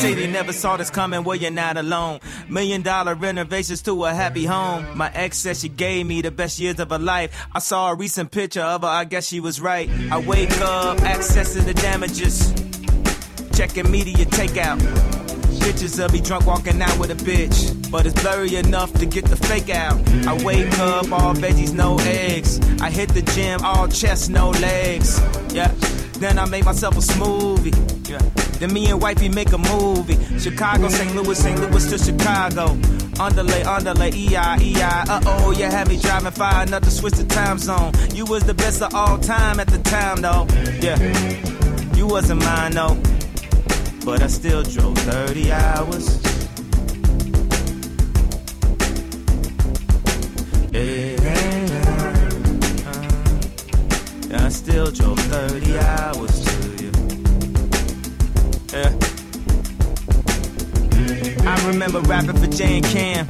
they never saw this coming, well, you're not alone. Million dollar renovations to a happy home. My ex said she gave me the best years of her life. I saw a recent picture of her, I guess she was right. I wake up, accessing the damages. Checking MediaTakeOut. Bitches will be drunk walking out with a bitch. But it's blurry enough to get the fake out. I wake up, all veggies, no eggs. I hit the gym, all chest, no legs. Yeah. Then I make myself a smoothie. Yeah. Then me and wifey make a movie. Chicago, St. Louis, St. Louis to Chicago. Underlay, underlay, EI, EI. Uh oh, you had me driving far enough to switch the time zone. You was the best of all time at the time, though. Yeah. You wasn't mine, though but I still drove 30 hours. Yeah, still drove 30 hours to you. Yeah. I remember rapping for Jay and Cam.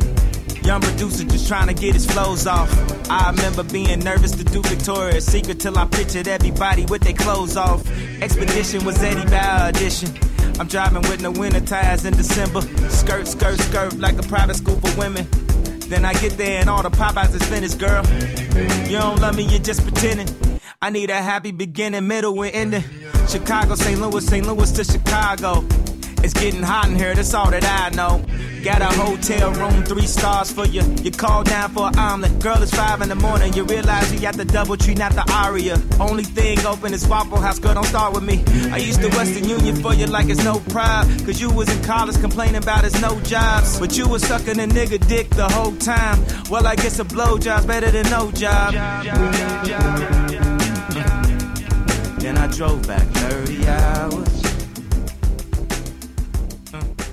Young producer just trying to get his flows off. I remember being nervous to do Victoria's Secret till I pictured everybody with their clothes off. Expedition was Eddie Bauer edition. I'm driving with no winter tires in December. Skirt, skirt, skirt like a private school for women. Then I get there and all the Popeyes is finished, girl. You don't love me, you're just pretending. I need a happy beginning, middle, and ending. Chicago, St. Louis, St. Louis to Chicago. It's getting hot in here, that's all that I know. Got a hotel room, three stars for you. You call down for an omelet. Girl, it's five in the morning. You realize you got the DoubleTree, not the aria. Only thing open is Waffle House. Girl, don't start with me. I used to Western Union for you like it's no pride. Cause you was in college complaining about it's no jobs. But you was sucking a nigga dick the whole time. Well, I guess a blowjob's better than no job. Then I drove back 30 hours.